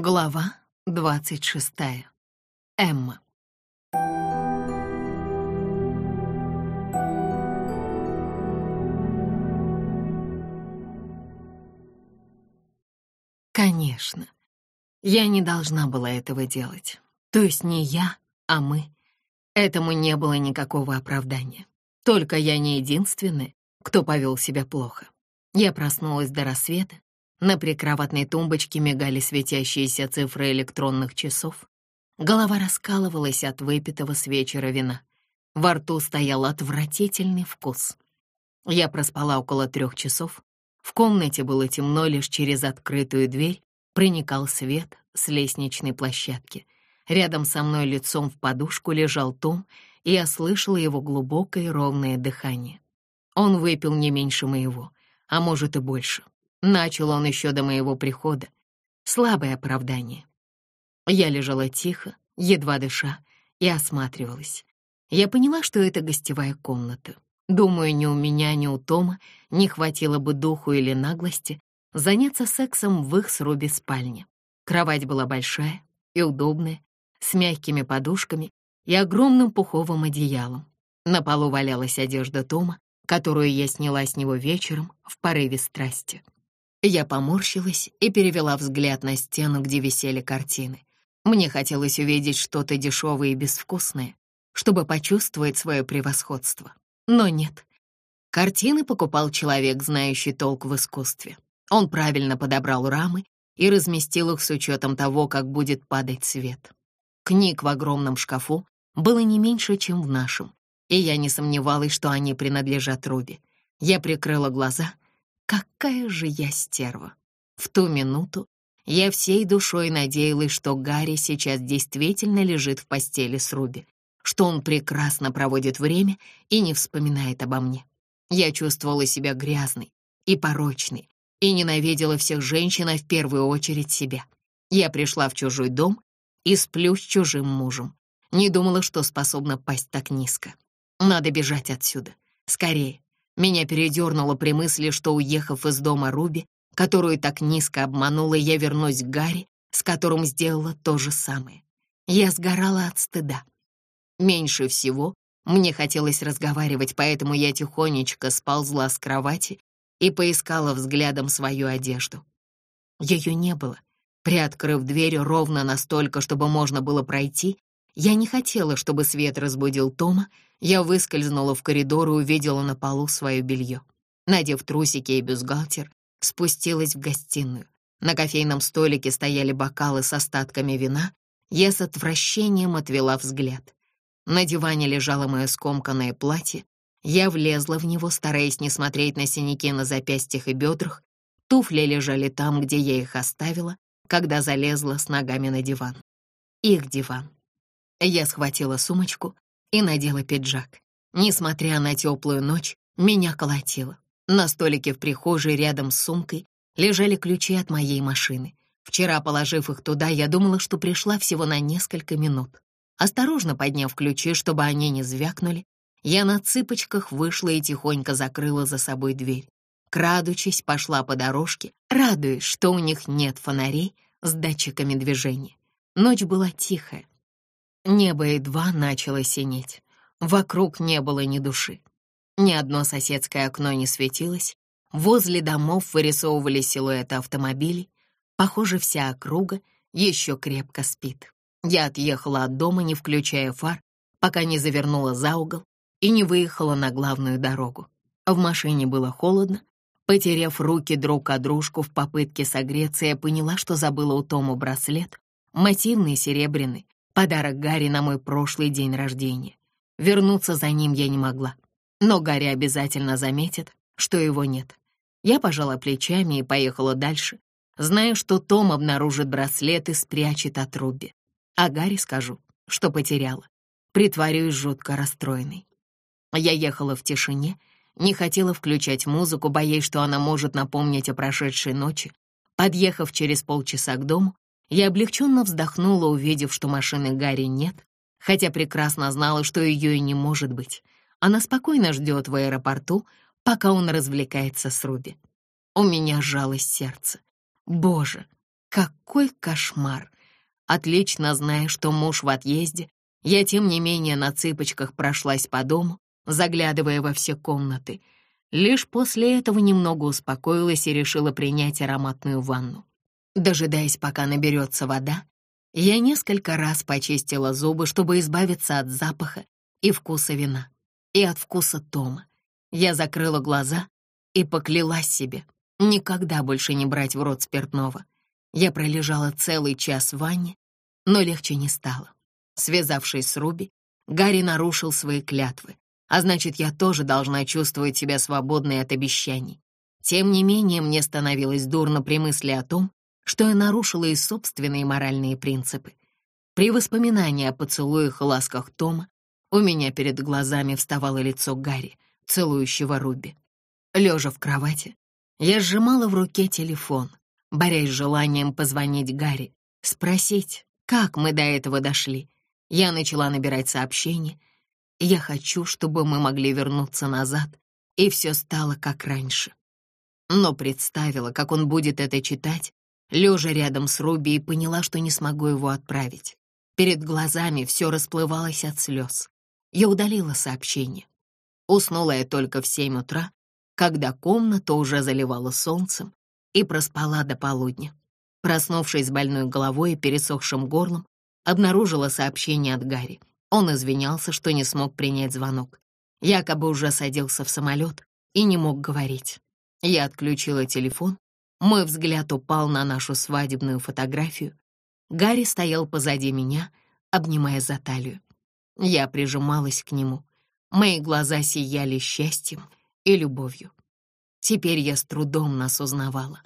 Глава двадцать шестая. Эмма. Конечно, я не должна была этого делать. То есть не я, а мы. Этому не было никакого оправдания. Только я не единственная, кто повел себя плохо. Я проснулась до рассвета, на прикроватной тумбочке мигали светящиеся цифры электронных часов. Голова раскалывалась от выпитого с вечера вина. Во рту стоял отвратительный вкус. Я проспала около трех часов. В комнате было темно, лишь через открытую дверь проникал свет с лестничной площадки. Рядом со мной лицом в подушку лежал Том, и я слышала его глубокое ровное дыхание. Он выпил не меньше моего, а может и больше. Начал он еще до моего прихода. Слабое оправдание. Я лежала тихо, едва дыша, и осматривалась. Я поняла, что это гостевая комната. Думаю, ни у меня, ни у Тома не хватило бы духу или наглости заняться сексом в их с Руби спальне. Кровать была большая и удобная, с мягкими подушками и огромным пуховым одеялом. На полу валялась одежда Тома, которую я сняла с него вечером в порыве страсти. Я поморщилась и перевела взгляд на стену, где висели картины. Мне хотелось увидеть что-то дешевое и безвкусное, чтобы почувствовать свое превосходство. Но нет. Картины покупал человек, знающий толк в искусстве. Он правильно подобрал рамы и разместил их с учетом того, как будет падать свет. Книг в огромном шкафу было не меньше, чем в нашем, и я не сомневалась, что они принадлежат Руби. Я прикрыла глаза — Какая же я стерва! В ту минуту я всей душой надеялась, что Гарри сейчас действительно лежит в постели с Руби, что он прекрасно проводит время и не вспоминает обо мне. Я чувствовала себя грязной и порочной, и ненавидела всех женщин, а в первую очередь себя. Я пришла в чужой дом и сплю с чужим мужем. Не думала, что способна пасть так низко. Надо бежать отсюда. Скорее. Меня передернуло при мысли, что, уехав из дома Руби, которую так низко обманула, я вернусь к Гарри, с которым сделала то же самое. Я сгорала от стыда. Меньше всего мне хотелось разговаривать, поэтому я тихонечко сползла с кровати и поискала взглядом свою одежду. Ее не было. Приоткрыв дверь ровно настолько, чтобы можно было пройти, я не хотела, чтобы свет разбудил Тома. Я выскользнула в коридор и увидела на полу свое белье. Надев трусики и бюстгальтер, спустилась в гостиную. На кофейном столике стояли бокалы с остатками вина. Я с отвращением отвела взгляд. На диване лежало мое скомканное платье. Я влезла в него, стараясь не смотреть на синяки на запястьях и бедрах. Туфли лежали там, где я их оставила, когда залезла с ногами на диван. Их диван. Я схватила сумочку и надела пиджак. Несмотря на теплую ночь, меня колотило. На столике в прихожей рядом с сумкой лежали ключи от моей машины. Вчера, положив их туда, я думала, что пришла всего на несколько минут. Осторожно подняв ключи, чтобы они не звякнули, я на цыпочках вышла и тихонько закрыла за собой дверь. Крадучись, пошла по дорожке, радуясь, что у них нет фонарей с датчиками движения. Ночь была тихая, Небо едва начало синеть. Вокруг не было ни души. Ни одно соседское окно не светилось. Возле домов вырисовывались силуэты автомобилей. Похоже, вся округа еще крепко спит. Я отъехала от дома, не включая фар, пока не завернула за угол и не выехала на главную дорогу. В машине было холодно. Потеряв руки друг о дружку в попытке согреться, я поняла, что забыла у Тома браслет, массивный серебряный, Подарок Гарри на мой прошлый день рождения. Вернуться за ним я не могла. Но Гарри обязательно заметит, что его нет. Я пожала плечами и поехала дальше, зная, что Том обнаружит браслет и спрячет от Руби. А Гарри скажу, что потеряла. Притворюсь жутко расстроенной. Я ехала в тишине, не хотела включать музыку, боясь, что она может напомнить о прошедшей ночи. Подъехав через полчаса к дому, я облегченно вздохнула, увидев, что машины Гарри нет, хотя прекрасно знала, что ее и не может быть. Она спокойно ждет в аэропорту, пока он развлекается с Руби. У меня сжалось сердце. Боже, Какой кошмар! Отлично зная, что муж в отъезде, я, тем не менее, на цыпочках прошлась по дому, заглядывая во все комнаты. Лишь после этого немного успокоилась и решила принять ароматную ванну. Дожидаясь, пока наберется вода, я несколько раз почистила зубы, чтобы избавиться от запаха и вкуса вина, и от вкуса Тома. Я закрыла глаза и поклялась себе никогда больше не брать в рот спиртного. Я пролежала целый час в ванне, но легче не стало. Связавшись с Руби, Гарри нарушил свои клятвы, а значит, я тоже должна чувствовать себя свободной от обещаний. Тем не менее, мне становилось дурно при мысли о том, что я нарушила и собственные моральные принципы. При воспоминании о поцелуях и ласках Тома у меня перед глазами вставало лицо Гарри, целующего Руби. Лежа в кровати, я сжимала в руке телефон, борясь с желанием позвонить Гарри, спросить, как мы до этого дошли. Я начала набирать сообщения. Я хочу, чтобы мы могли вернуться назад, и все стало как раньше. Но представила, как он будет это читать, лежа рядом с Руби, и поняла, что не смогу его отправить. Перед глазами все расплывалось от слез. Я удалила сообщение. Уснула я только в семь утра, когда комната уже заливала солнцем, и проспала до полудня. Проснувшись с больной головой и пересохшим горлом, обнаружила сообщение от Гарри. Он извинялся, что не смог принять звонок. Якобы уже садился в самолет и не мог говорить. Я отключила телефон. Мой взгляд упал на нашу свадебную фотографию. Гарри стоял позади меня, обнимая за талию. Я прижималась к нему. Мои глаза сияли счастьем, и любовью. Теперь я с трудом нас узнавала.